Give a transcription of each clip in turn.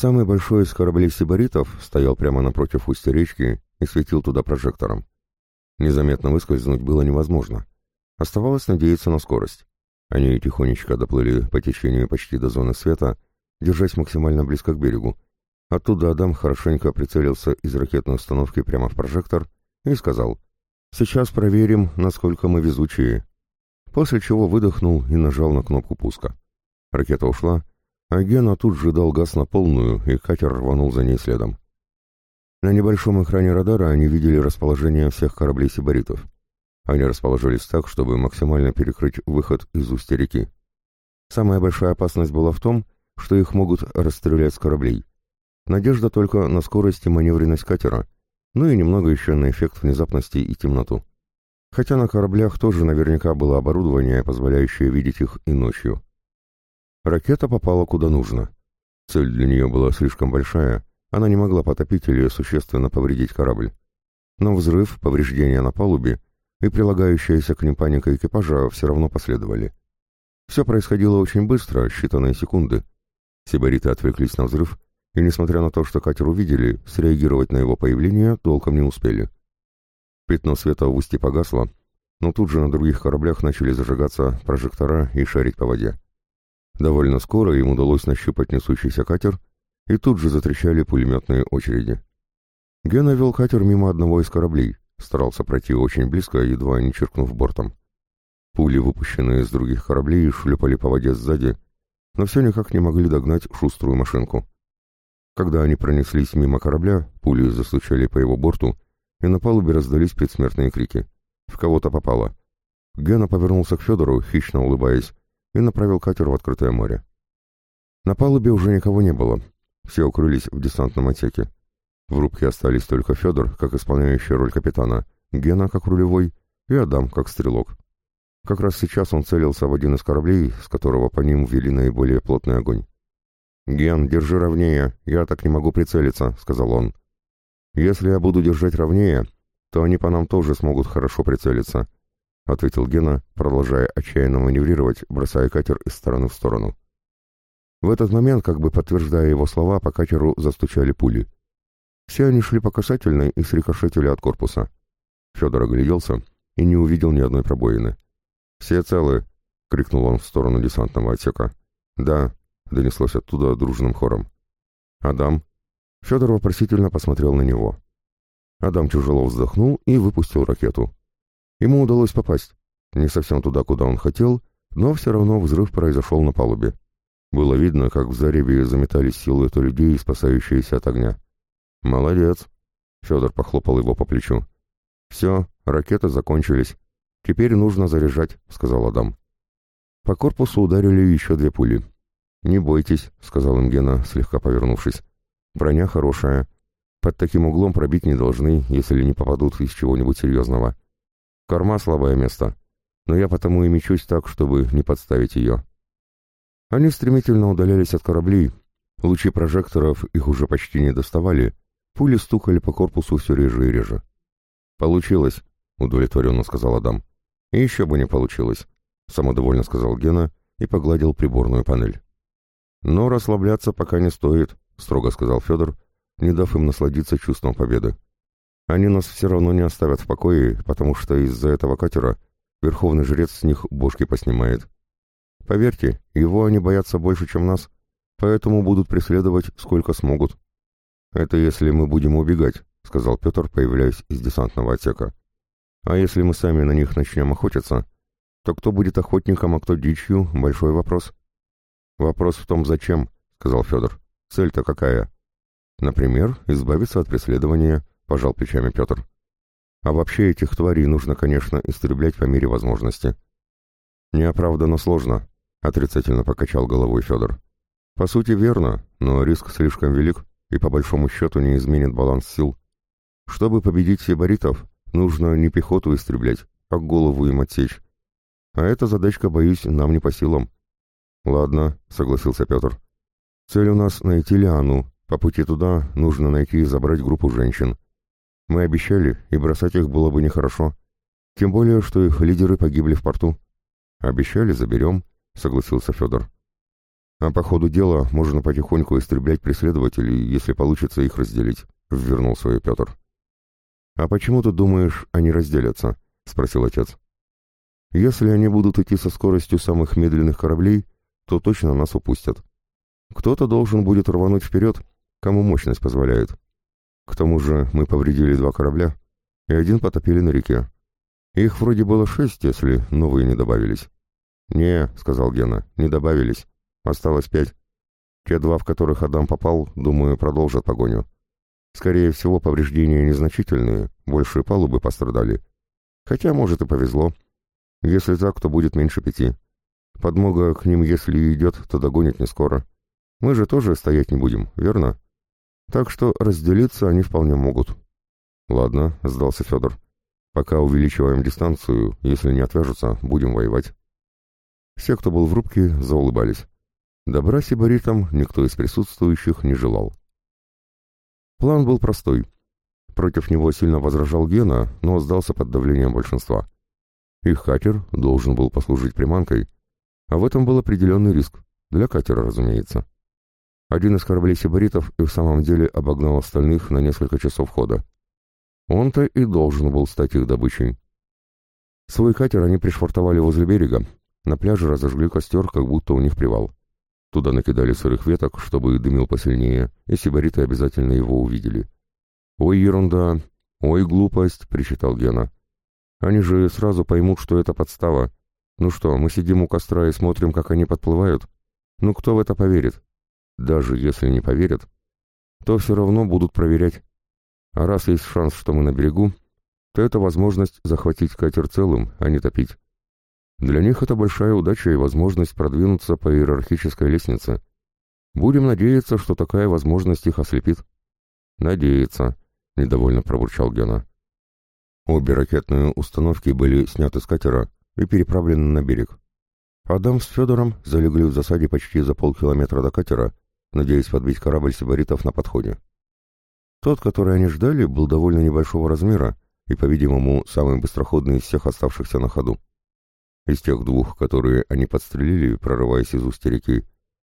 Самый большой из кораблей сибаритов стоял прямо напротив устья речки и светил туда прожектором. Незаметно выскользнуть было невозможно. Оставалось надеяться на скорость. Они тихонечко доплыли по течению почти до зоны света, держась максимально близко к берегу. Оттуда Адам хорошенько прицелился из ракетной установки прямо в прожектор и сказал «Сейчас проверим, насколько мы везучие». После чего выдохнул и нажал на кнопку пуска. Ракета ушла, а Гена тут же дал газ на полную, и катер рванул за ней следом. На небольшом экране радара они видели расположение всех кораблей сибаритов. Они расположились так, чтобы максимально перекрыть выход из устья реки. Самая большая опасность была в том, что их могут расстрелять с кораблей. Надежда только на скорость и маневренность катера, ну и немного еще на эффект внезапности и темноту. Хотя на кораблях тоже наверняка было оборудование, позволяющее видеть их и ночью. Ракета попала куда нужно. Цель для нее была слишком большая, она не могла потопить или существенно повредить корабль. Но взрыв, повреждения на палубе и прилагающаяся к ним паника экипажа все равно последовали. Все происходило очень быстро, считанные секунды. Сибариты отвлеклись на взрыв, и, несмотря на то, что катер увидели, среагировать на его появление толком не успели. Пятно света в устье погасло, но тут же на других кораблях начали зажигаться прожектора и шарить по воде. Довольно скоро им удалось нащупать несущийся катер, и тут же затрещали пулеметные очереди. Гена вел катер мимо одного из кораблей, старался пройти очень близко, едва не черкнув бортом. Пули, выпущенные из других кораблей, шлепали по воде сзади, но все никак не могли догнать шуструю машинку. Когда они пронеслись мимо корабля, пули застучали по его борту, и на палубе раздались предсмертные крики. В кого-то попало. Гена повернулся к Федору, хищно улыбаясь, и направил катер в открытое море. На палубе уже никого не было, все укрылись в десантном отсеке. В рубке остались только Федор, как исполняющий роль капитана, Гена, как рулевой, и Адам, как стрелок. Как раз сейчас он целился в один из кораблей, с которого по ним ввели наиболее плотный огонь. «Ген, держи ровнее, я так не могу прицелиться», — сказал он. «Если я буду держать ровнее, то они по нам тоже смогут хорошо прицелиться», — ответил Гена, продолжая отчаянно маневрировать, бросая катер из стороны в сторону. В этот момент, как бы подтверждая его слова, по катеру застучали пули. Все они шли по касательной и срикошетили от корпуса. Федор огляделся и не увидел ни одной пробоины. «Все целы!» — крикнул он в сторону десантного отсека. «Да», — донеслось оттуда дружным хором. «Адам?» Федор вопросительно посмотрел на него. Адам тяжело вздохнул и выпустил ракету. Ему удалось попасть. Не совсем туда, куда он хотел, но все равно взрыв произошел на палубе. Было видно, как в зареве заметались силуэты людей, спасающиеся от огня. «Молодец!» — Федор похлопал его по плечу. «Все, ракеты закончились. Теперь нужно заряжать», — сказал Адам. По корпусу ударили еще две пули. «Не бойтесь», — сказал им Гена, слегка повернувшись. «Броня хорошая. Под таким углом пробить не должны, если не попадут из чего-нибудь серьезного. Корма — слабое место, но я потому и мечусь так, чтобы не подставить ее». Они стремительно удалялись от кораблей. Лучи прожекторов их уже почти не доставали. Пули стукали по корпусу все реже и реже. «Получилось», — удовлетворенно сказал Адам. «И еще бы не получилось», — самодовольно сказал Гена и погладил приборную панель. «Но расслабляться пока не стоит», — строго сказал Федор, не дав им насладиться чувством победы. «Они нас все равно не оставят в покое, потому что из-за этого катера верховный жрец с них бошки поснимает. Поверьте, его они боятся больше, чем нас, поэтому будут преследовать сколько смогут. Это если мы будем убегать, сказал Петр, появляясь из десантного отсека. А если мы сами на них начнем охотиться, то кто будет охотником, а кто дичью — большой вопрос. Вопрос в том, зачем, сказал Федор. Цель-то какая? Например, избавиться от преследования, пожал плечами Петр. А вообще этих тварей нужно, конечно, истреблять по мере возможности. Неоправданно сложно, — отрицательно покачал головой Федор. «По сути, верно, но риск слишком велик и по большому счету не изменит баланс сил. Чтобы победить сибаритов, нужно не пехоту истреблять, а голову им отсечь. А эта задачка, боюсь, нам не по силам». «Ладно», — согласился Петр. «Цель у нас найти Лиану. По пути туда нужно найти и забрать группу женщин. Мы обещали, и бросать их было бы нехорошо. Тем более, что их лидеры погибли в порту. Обещали, заберем». — согласился Федор. А по ходу дела можно потихоньку истреблять преследователей, если получится их разделить», — ввернул свой Петр. «А почему ты думаешь, они разделятся?» — спросил отец. «Если они будут идти со скоростью самых медленных кораблей, то точно нас упустят. Кто-то должен будет рвануть вперед, кому мощность позволяет. К тому же мы повредили два корабля, и один потопили на реке. Их вроде было шесть, если новые не добавились». «Не», — сказал Гена, — «не добавились. Осталось пять. Те два, в которых Адам попал, думаю, продолжат погоню. Скорее всего, повреждения незначительные, больше палубы пострадали. Хотя, может, и повезло. Если так, то будет меньше пяти. Подмога к ним, если идет, то догонит не скоро. Мы же тоже стоять не будем, верно? Так что разделиться они вполне могут. Ладно, сдался Федор. Пока увеличиваем дистанцию, если не отвяжутся, будем воевать. Все, кто был в рубке, заулыбались. Добра сибаритам никто из присутствующих не желал. План был простой. Против него сильно возражал Гена, но сдался под давлением большинства. Их катер должен был послужить приманкой, а в этом был определенный риск, для катера, разумеется. Один из кораблей сибаритов и в самом деле обогнал остальных на несколько часов хода. Он-то и должен был стать их добычей. Свой катер они пришвартовали возле берега, на пляже разожгли костер, как будто у них привал. Туда накидали сырых веток, чтобы дымил посильнее, и сибариты обязательно его увидели. «Ой, ерунда! Ой, глупость!» — причитал Гена. «Они же сразу поймут, что это подстава. Ну что, мы сидим у костра и смотрим, как они подплывают? Ну кто в это поверит? Даже если не поверят, то все равно будут проверять. А раз есть шанс, что мы на берегу, то это возможность захватить катер целым, а не топить. Для них это большая удача и возможность продвинуться по иерархической лестнице. Будем надеяться, что такая возможность их ослепит. Надеяться, недовольно пробурчал Гена. Обе ракетные установки были сняты с катера и переправлены на берег. Адам с Федором залегли в засаде почти за полкилометра до катера, надеясь подбить корабль сибаритов на подходе. Тот, который они ждали, был довольно небольшого размера и, по-видимому, самый быстроходный из всех оставшихся на ходу. Из тех двух, которые они подстрелили, прорываясь из устья реки,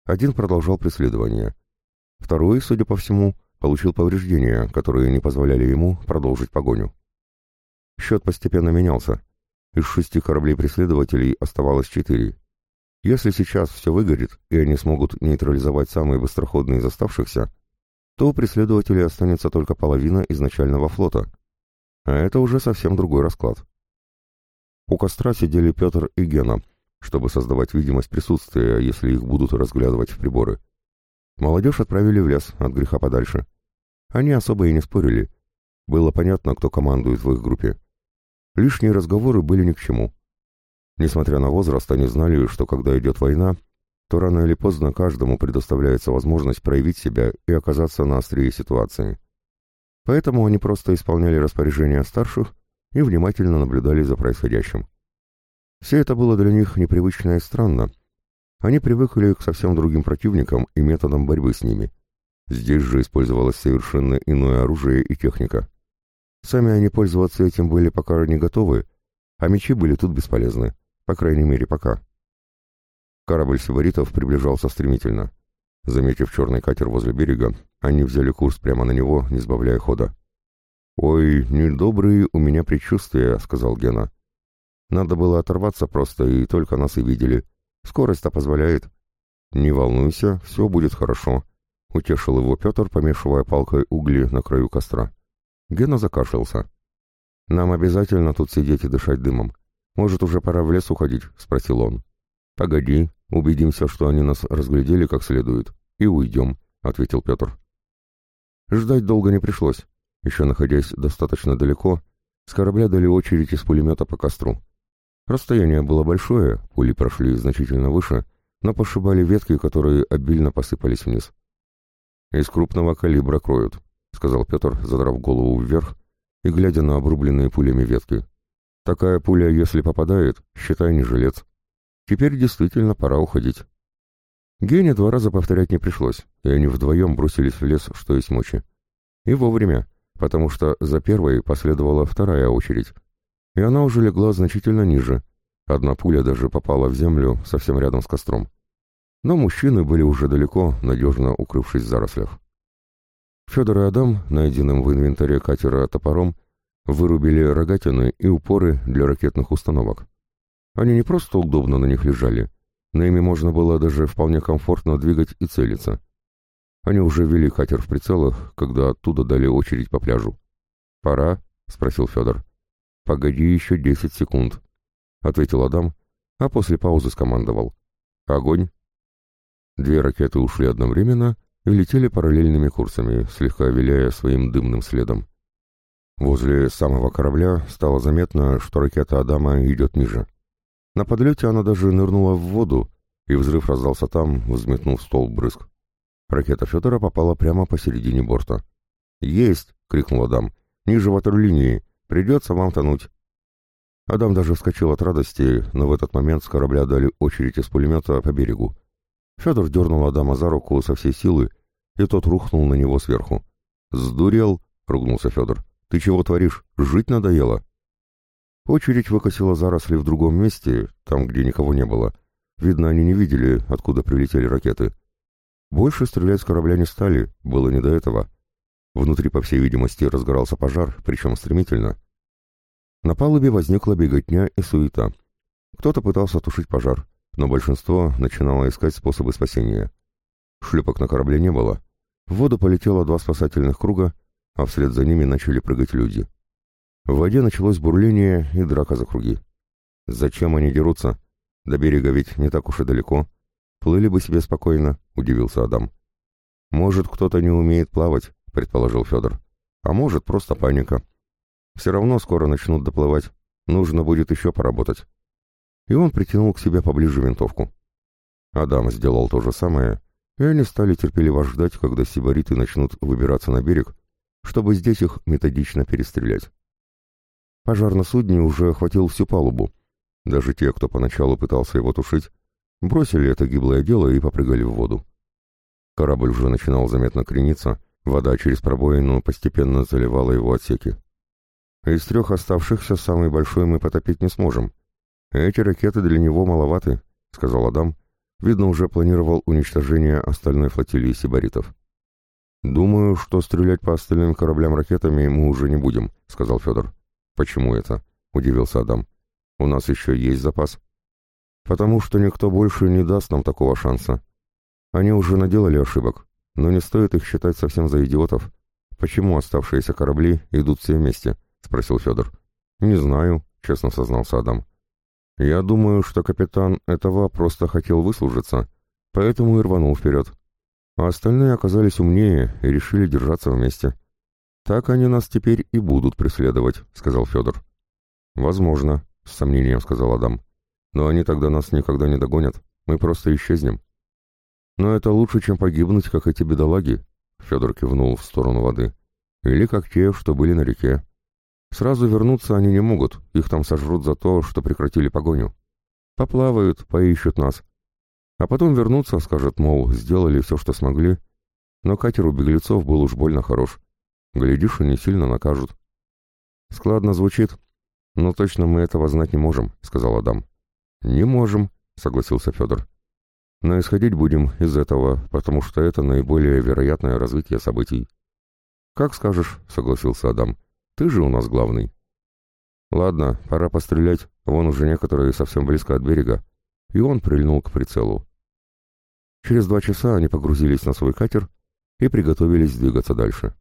один продолжал преследование. Второй, судя по всему, получил повреждения, которые не позволяли ему продолжить погоню. Счет постепенно менялся. Из шести кораблей-преследователей оставалось четыре. Если сейчас все выгорит, и они смогут нейтрализовать самые быстроходные из оставшихся, то у преследователей останется только половина изначального флота. А это уже совсем другой расклад. У костра сидели Петр и Гена, чтобы создавать видимость присутствия, если их будут разглядывать в приборы. Молодежь отправили в лес, от греха подальше. Они особо и не спорили. Было понятно, кто командует в их группе. Лишние разговоры были ни к чему. Несмотря на возраст, они знали, что когда идет война, то рано или поздно каждому предоставляется возможность проявить себя и оказаться на острие ситуации. Поэтому они просто исполняли распоряжения старших и внимательно наблюдали за происходящим. Все это было для них непривычно и странно. Они привыкли к совсем другим противникам и методам борьбы с ними. Здесь же использовалось совершенно иное оружие и техника. Сами они пользоваться этим были пока не готовы, а мечи были тут бесполезны, по крайней мере пока. Корабль сибаритов приближался стремительно. Заметив черный катер возле берега, они взяли курс прямо на него, не сбавляя хода. «Ой, недобрые у меня предчувствия», — сказал Гена. «Надо было оторваться просто, и только нас и видели. Скорость-то позволяет». «Не волнуйся, все будет хорошо», — утешил его Петр, помешивая палкой угли на краю костра. Гена закашлялся. «Нам обязательно тут сидеть и дышать дымом. Может, уже пора в лес уходить?» — спросил он. «Погоди, убедимся, что они нас разглядели как следует, и уйдем», — ответил Петр. Ждать долго не пришлось. Еще находясь достаточно далеко, с корабля дали очередь из пулемета по костру. Расстояние было большое, пули прошли значительно выше, но пошибали ветки, которые обильно посыпались вниз. «Из крупного калибра кроют», — сказал Петр, задрав голову вверх и глядя на обрубленные пулями ветки. «Такая пуля, если попадает, считай, не жилец. Теперь действительно пора уходить». Гене два раза повторять не пришлось, и они вдвоем бросились в лес, что есть мочи. И вовремя потому что за первой последовала вторая очередь, и она уже легла значительно ниже. Одна пуля даже попала в землю совсем рядом с костром. но мужчины были уже далеко, надежно укрывшись в зарослях. Федор и Адам, найденным в инвентаре катера топором, вырубили рогатины и упоры для ракетных установок. Они не просто удобно на них лежали, но ими можно было даже вполне комфортно двигать и целиться. Они уже вели катер в прицелах, когда оттуда дали очередь по пляжу. «Пора?» — спросил Федор. «Погоди еще десять секунд», — ответил Адам, а после паузы скомандовал. «Огонь!» Две ракеты ушли одновременно и летели параллельными курсами, слегка виляя своим дымным следом. Возле самого корабля стало заметно, что ракета Адама идет ниже. На подлете она даже нырнула в воду, и взрыв раздался там, взметнув стол брызг. Ракета Федора попала прямо посередине борта. «Есть!» — крикнул Адам. «Ниже ватерлинии! Придется вам тонуть!» Адам даже вскочил от радости, но в этот момент с корабля дали очередь из пулемета по берегу. Федор дернул Адама за руку со всей силы, и тот рухнул на него сверху. «Сдурел!» — ругнулся Федор. «Ты чего творишь? Жить надоело!» Очередь выкосила заросли в другом месте, там, где никого не было. Видно, они не видели, откуда прилетели ракеты. Больше стрелять с корабля не стали, было не до этого. Внутри, по всей видимости, разгорался пожар, причем стремительно. На палубе возникла беготня и суета. Кто-то пытался тушить пожар, но большинство начинало искать способы спасения. Шлюпок на корабле не было. В воду полетело два спасательных круга, а вслед за ними начали прыгать люди. В воде началось бурление и драка за круги. Зачем они дерутся? До берега ведь не так уж и далеко. Плыли бы себе спокойно, удивился Адам. Может, кто-то не умеет плавать, предположил Федор. А может, просто паника. Все равно скоро начнут доплывать. Нужно будет еще поработать. И он притянул к себе поближе винтовку. Адам сделал то же самое, и они стали терпеливо ждать, когда сибариты начнут выбираться на берег, чтобы здесь их методично перестрелять. Пожар на судне уже охватил всю палубу. Даже те, кто поначалу пытался его тушить, бросили это гиблое дело и попрыгали в воду. Корабль уже начинал заметно крениться, вода через пробоину постепенно заливала его отсеки. Из трех оставшихся самый большой мы потопить не сможем. Эти ракеты для него маловаты, — сказал Адам, Видно, уже планировал уничтожение остальной флотилии сибаритов. «Думаю, что стрелять по остальным кораблям ракетами мы уже не будем», — сказал Федор. «Почему это?» — удивился Адам. «У нас еще есть запас». «Потому что никто больше не даст нам такого шанса. Они уже наделали ошибок, но не стоит их считать совсем за идиотов. Почему оставшиеся корабли идут все вместе?» — спросил Федор. «Не знаю», — честно сознался Адам. Я думаю, что капитан этого просто хотел выслужиться, поэтому и рванул вперед. А остальные оказались умнее и решили держаться вместе. Так они нас теперь и будут преследовать, сказал Федор. Возможно, с сомнением сказал Адам. Но они тогда нас никогда не догонят, мы просто исчезнем. Но это лучше, чем погибнуть, как эти бедолаги, Федор кивнул в сторону воды. Или как те, что были на реке. Сразу вернуться они не могут, их там сожрут за то, что прекратили погоню. Поплавают, поищут нас. А потом вернутся, скажут, мол, сделали все, что смогли. Но катер у беглецов был уж больно хорош. Глядишь, и не сильно накажут. Складно звучит, но точно мы этого знать не можем, сказал Адам. Не можем, согласился Федор. Но исходить будем из этого, потому что это наиболее вероятное развитие событий. Как скажешь, согласился Адам. Ты же у нас главный. Ладно, пора пострелять, вон уже некоторые совсем близко от берега. И он прильнул к прицелу. Через два часа они погрузились на свой катер и приготовились двигаться дальше.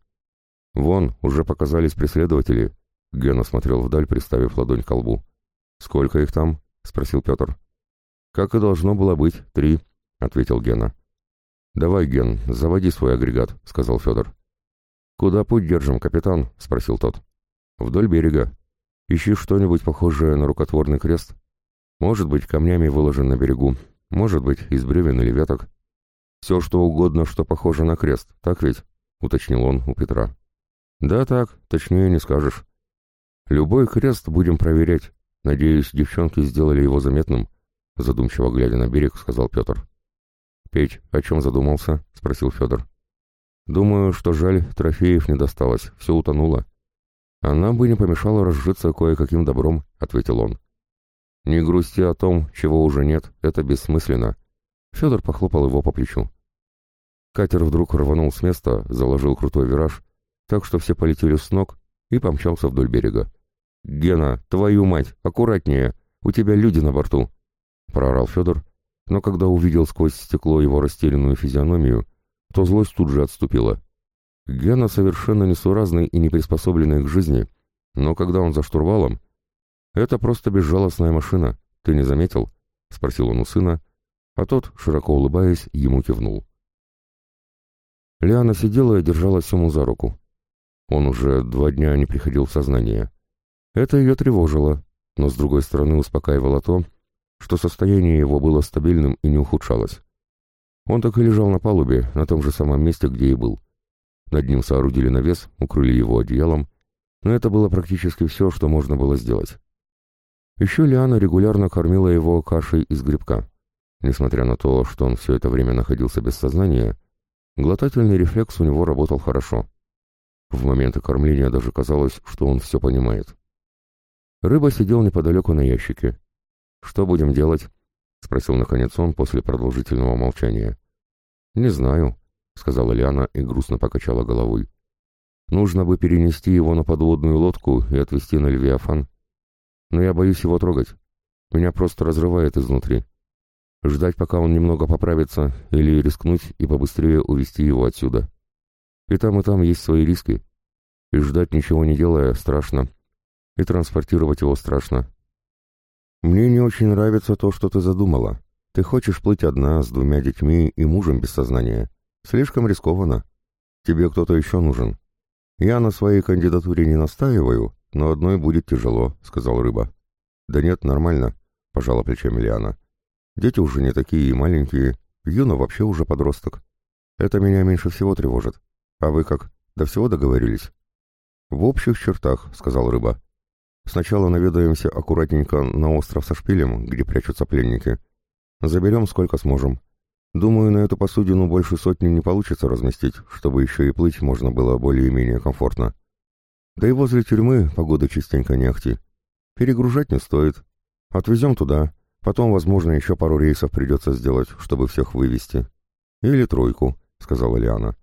Вон, уже показались преследователи. Гена смотрел вдаль, приставив ладонь к колбу. «Сколько их там?» — спросил Петр. «Как и должно было быть, три», — ответил Гена. «Давай, Ген, заводи свой агрегат», — сказал Федор. «Куда путь держим, капитан?» — спросил тот. «Вдоль берега. Ищи что-нибудь похожее на рукотворный крест. Может быть, камнями выложен на берегу, может быть, из бревен или веток. Все, что угодно, что похоже на крест, так ведь?» — уточнил он у Петра. «Да так, точнее не скажешь. Любой крест будем проверять. Надеюсь, девчонки сделали его заметным», — задумчиво глядя на берег, сказал Петр. «Петь, о чем задумался?» — спросил Федор. Думаю, что жаль, трофеев не досталось, все утонуло. Она бы не помешала разжиться кое-каким добром, — ответил он. Не грусти о том, чего уже нет, это бессмысленно. Федор похлопал его по плечу. Катер вдруг рванул с места, заложил крутой вираж, так что все полетели с ног и помчался вдоль берега. «Гена, твою мать, аккуратнее! У тебя люди на борту!» — проорал Федор, но когда увидел сквозь стекло его растерянную физиономию, то злость тут же отступила. Гена совершенно несуразный и не приспособленный к жизни, но когда он за штурвалом... «Это просто безжалостная машина, ты не заметил?» — спросил он у сына, а тот, широко улыбаясь, ему кивнул. Лиана сидела и держала Сему за руку. Он уже два дня не приходил в сознание. Это ее тревожило, но с другой стороны успокаивало то, что состояние его было стабильным и не ухудшалось. Он так и лежал на палубе, на том же самом месте, где и был. Над ним соорудили навес, укрыли его одеялом, но это было практически все, что можно было сделать. Еще Лиана регулярно кормила его кашей из грибка. Несмотря на то, что он все это время находился без сознания, глотательный рефлекс у него работал хорошо. В моменты кормления даже казалось, что он все понимает. Рыба сидел неподалеку на ящике. «Что будем делать?» — спросил наконец он после продолжительного молчания. «Не знаю», — сказала Лиана и грустно покачала головой. «Нужно бы перенести его на подводную лодку и отвезти на Левиафан. Но я боюсь его трогать. Меня просто разрывает изнутри. Ждать, пока он немного поправится, или рискнуть и побыстрее увести его отсюда. И там, и там есть свои риски. И ждать, ничего не делая, страшно и транспортировать его страшно. Мне не очень нравится то, что ты задумала. Ты хочешь плыть одна, с двумя детьми и мужем без сознания. Слишком рискованно. Тебе кто-то еще нужен. Я на своей кандидатуре не настаиваю, но одной будет тяжело, — сказал Рыба. Да нет, нормально, — пожала плечами Лиана. Дети уже не такие и маленькие, Юна вообще уже подросток. Это меня меньше всего тревожит. А вы как, до всего договорились? В общих чертах, — сказал Рыба. Сначала наведаемся аккуратненько на остров со шпилем, где прячутся пленники. Заберем сколько сможем. Думаю, на эту посудину больше сотни не получится разместить, чтобы еще и плыть можно было более-менее комфортно. Да и возле тюрьмы погода частенько не ахти. Перегружать не стоит. Отвезем туда. Потом, возможно, еще пару рейсов придется сделать, чтобы всех вывести. Или тройку, — сказала Лиана.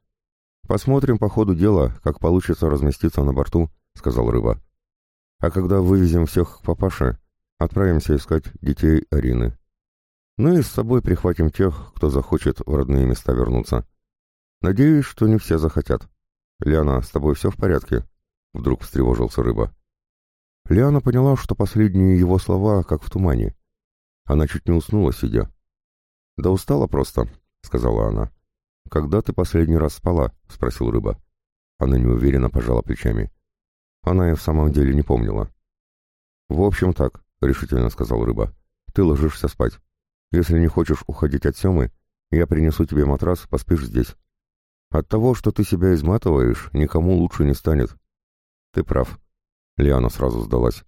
Посмотрим по ходу дела, как получится разместиться на борту, — сказал Рыба. А когда вывезем всех к папаше, отправимся искать детей Арины. Ну и с собой прихватим тех, кто захочет в родные места вернуться. Надеюсь, что не все захотят. Лиана, с тобой все в порядке? Вдруг встревожился рыба. Лиана поняла, что последние его слова как в тумане. Она чуть не уснула, сидя. «Да устала просто», — сказала она. «Когда ты последний раз спала?» — спросил рыба. Она неуверенно пожала плечами. Она и в самом деле не помнила. «В общем так», — решительно сказал рыба. «Ты ложишься спать. Если не хочешь уходить от Семы, я принесу тебе матрас, поспишь здесь. От того, что ты себя изматываешь, никому лучше не станет». «Ты прав». Лиана сразу сдалась.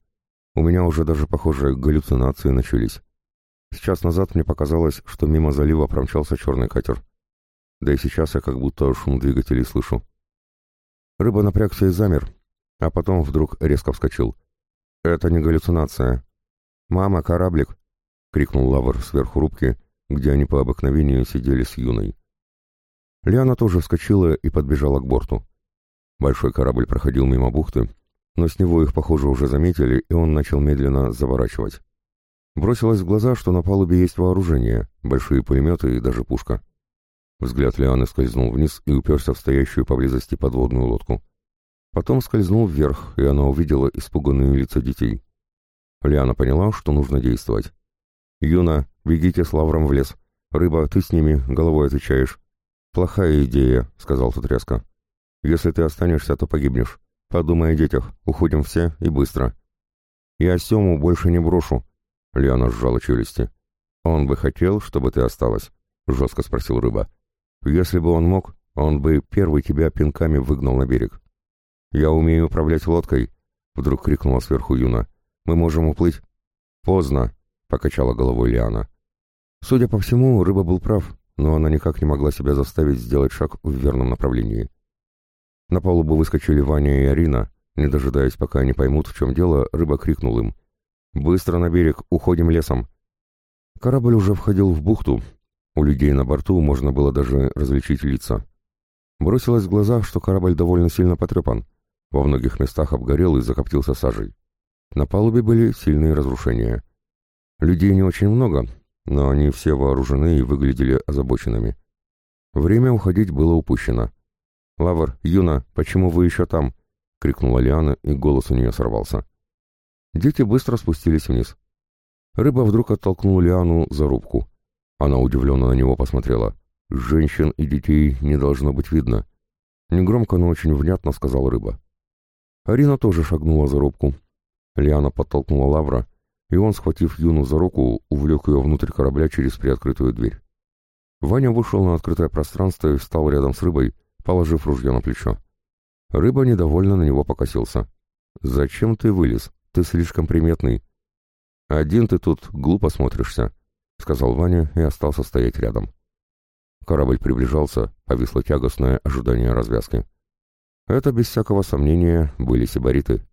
«У меня уже даже, похоже, галлюцинации начались. Сейчас назад мне показалось, что мимо залива промчался черный катер. Да и сейчас я как будто шум двигателей слышу». Рыба напрягся и замер, а потом вдруг резко вскочил. «Это не галлюцинация. Мама, кораблик!» — крикнул Лавр сверху рубки, где они по обыкновению сидели с Юной. Лиана тоже вскочила и подбежала к борту. Большой корабль проходил мимо бухты, но с него их, похоже, уже заметили, и он начал медленно заворачивать. Бросилось в глаза, что на палубе есть вооружение, большие пулеметы и даже пушка. Взгляд Лианы скользнул вниз и уперся в стоящую поблизости подводную лодку. Потом скользнул вверх, и она увидела испуганные лица детей. Лиана поняла, что нужно действовать. «Юна, бегите с Лавром в лес. Рыба, ты с ними, головой отвечаешь». «Плохая идея», — сказал тут резко. «Если ты останешься, то погибнешь. Подумай о детях. Уходим все и быстро». «Я Сему больше не брошу», — Лиана сжала челюсти. «Он бы хотел, чтобы ты осталась», — жестко спросил рыба. «Если бы он мог, он бы первый тебя пинками выгнал на берег». «Я умею управлять лодкой!» — вдруг крикнула сверху Юна. «Мы можем уплыть!» «Поздно!» — покачала головой Лиана. Судя по всему, рыба был прав, но она никак не могла себя заставить сделать шаг в верном направлении. На палубу выскочили Ваня и Арина. Не дожидаясь, пока они поймут, в чем дело, рыба крикнул им. «Быстро на берег, уходим лесом!» Корабль уже входил в бухту, У людей на борту можно было даже различить лица. Бросилось в глаза, что корабль довольно сильно потрепан. Во многих местах обгорел и закоптился сажей. На палубе были сильные разрушения. Людей не очень много, но они все вооружены и выглядели озабоченными. Время уходить было упущено. «Лавр, Юна, почему вы еще там?» — крикнула Лиана, и голос у нее сорвался. Дети быстро спустились вниз. Рыба вдруг оттолкнула Лиану за рубку. Она удивленно на него посмотрела. «Женщин и детей не должно быть видно». Негромко, но очень внятно сказала рыба. Арина тоже шагнула за рубку. Лиана подтолкнула Лавра, и он, схватив Юну за руку, увлек ее внутрь корабля через приоткрытую дверь. Ваня вышел на открытое пространство и встал рядом с рыбой, положив ружье на плечо. Рыба недовольно на него покосился. «Зачем ты вылез? Ты слишком приметный». «Один ты тут глупо смотришься», — сказал Ваня и остался стоять рядом. Корабль приближался, повисло тягостное ожидание развязки. Это, без всякого сомнения, были сибариты.